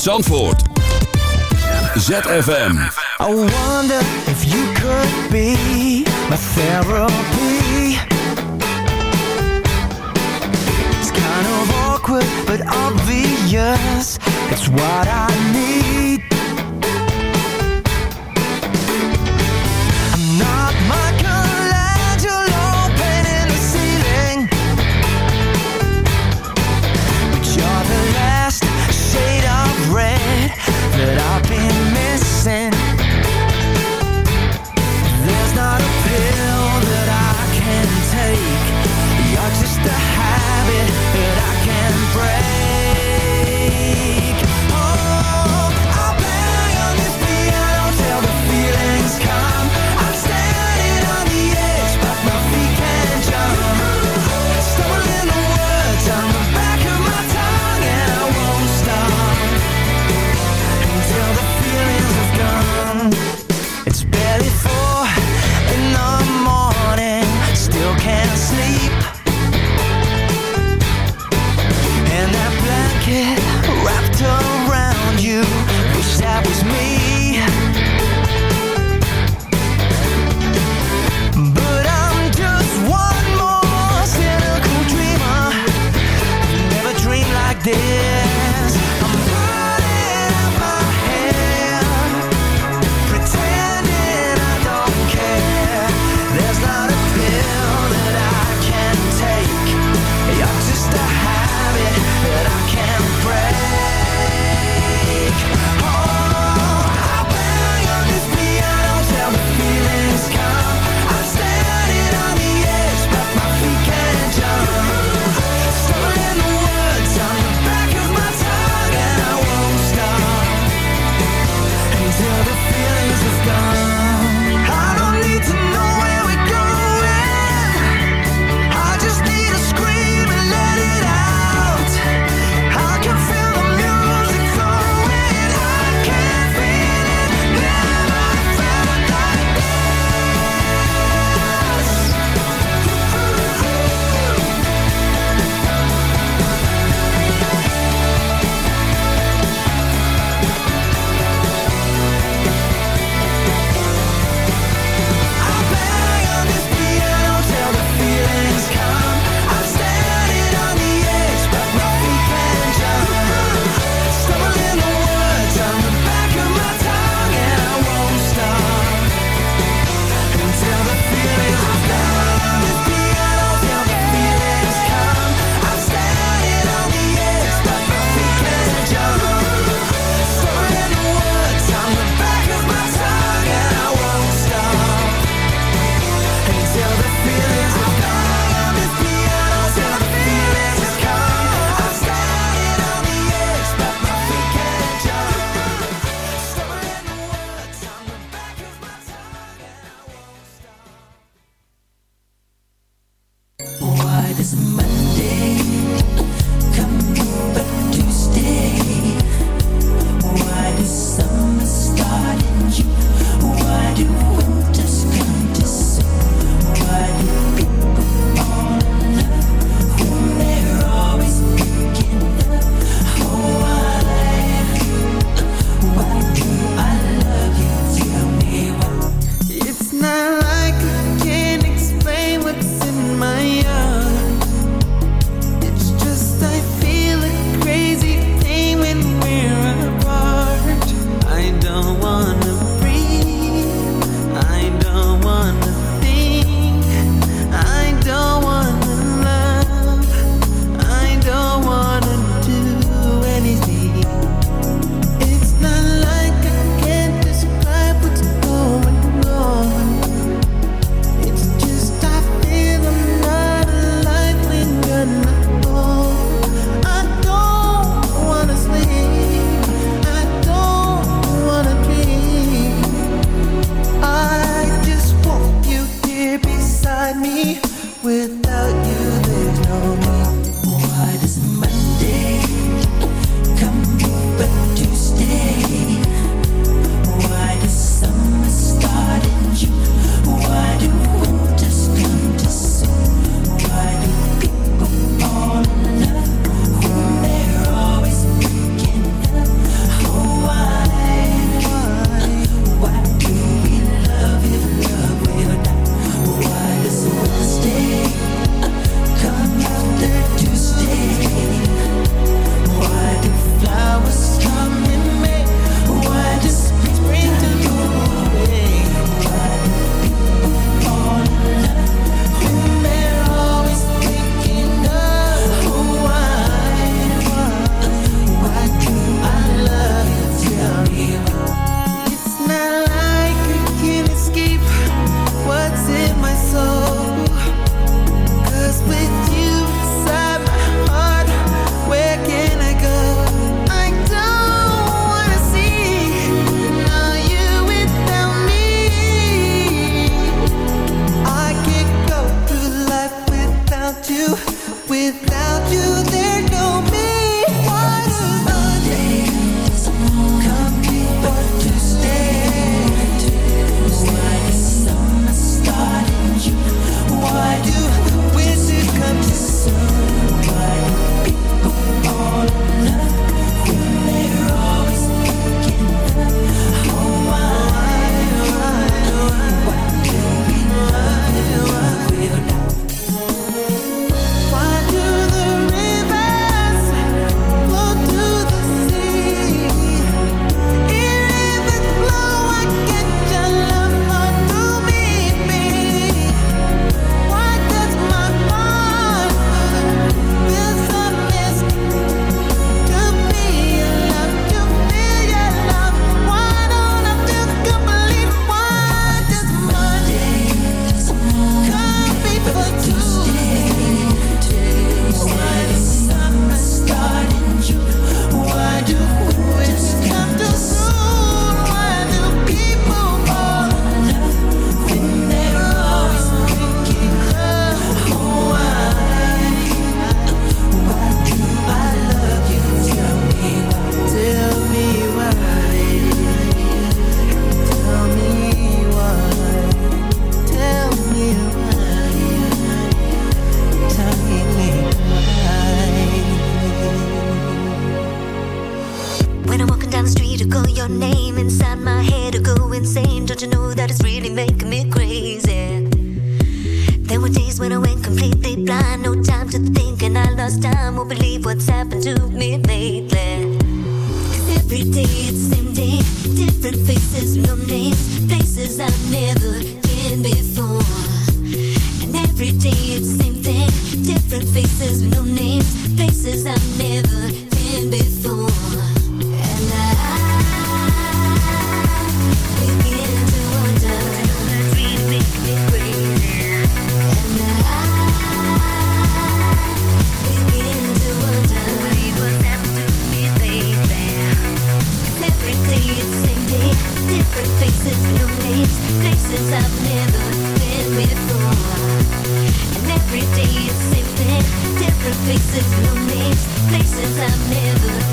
Zandvoort. ZFM.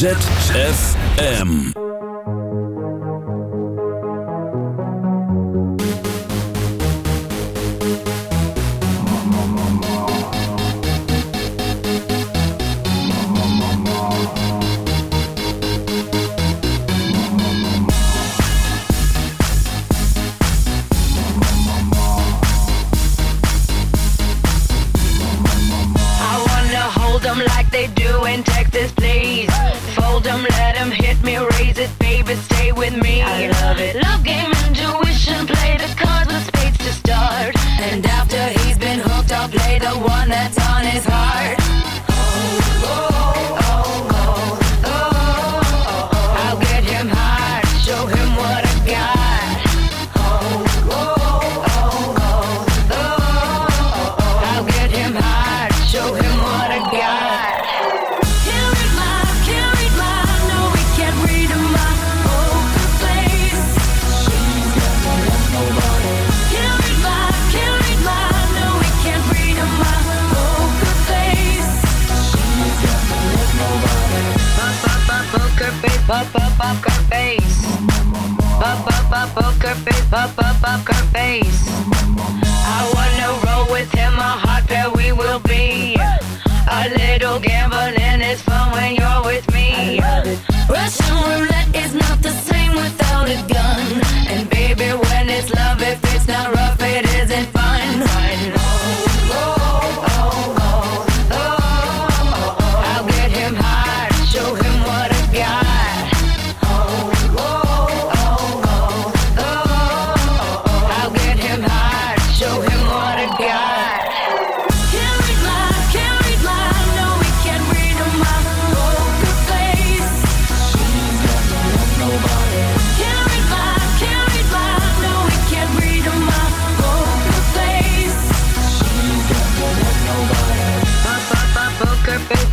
ZFM.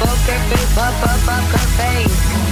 poker face, pop, pop, pop her face.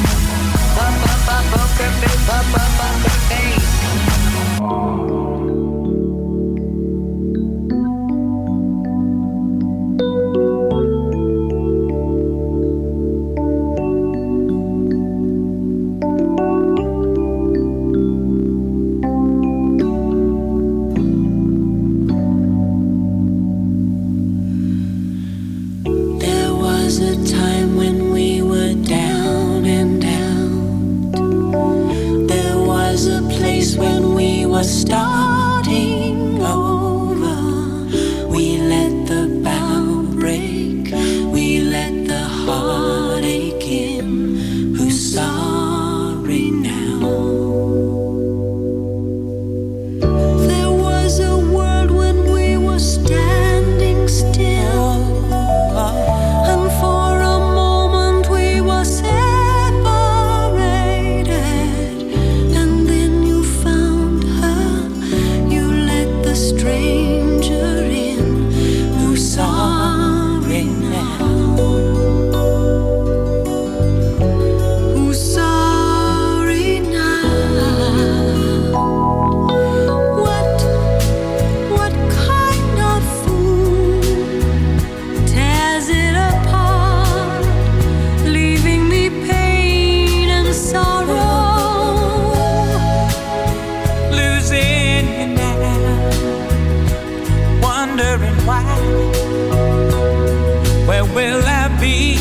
Where will I be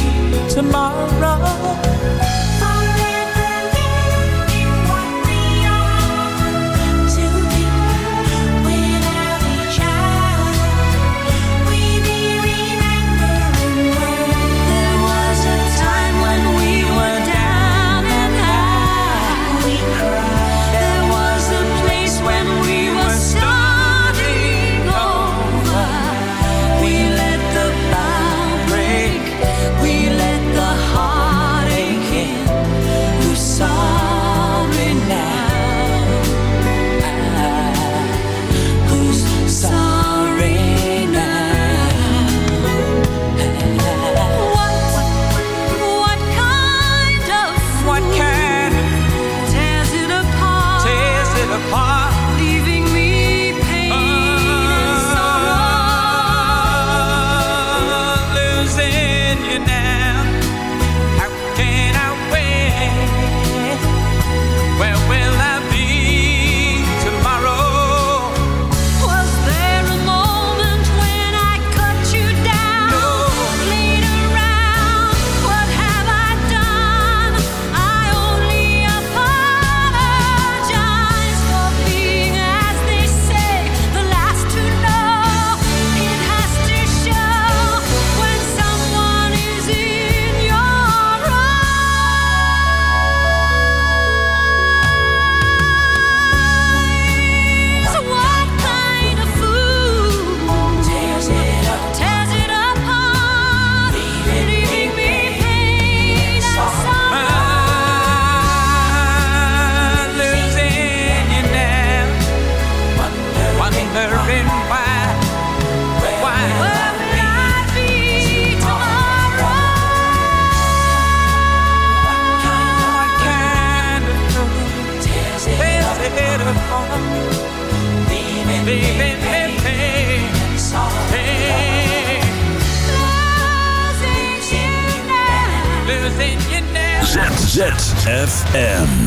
tomorrow? ZFM.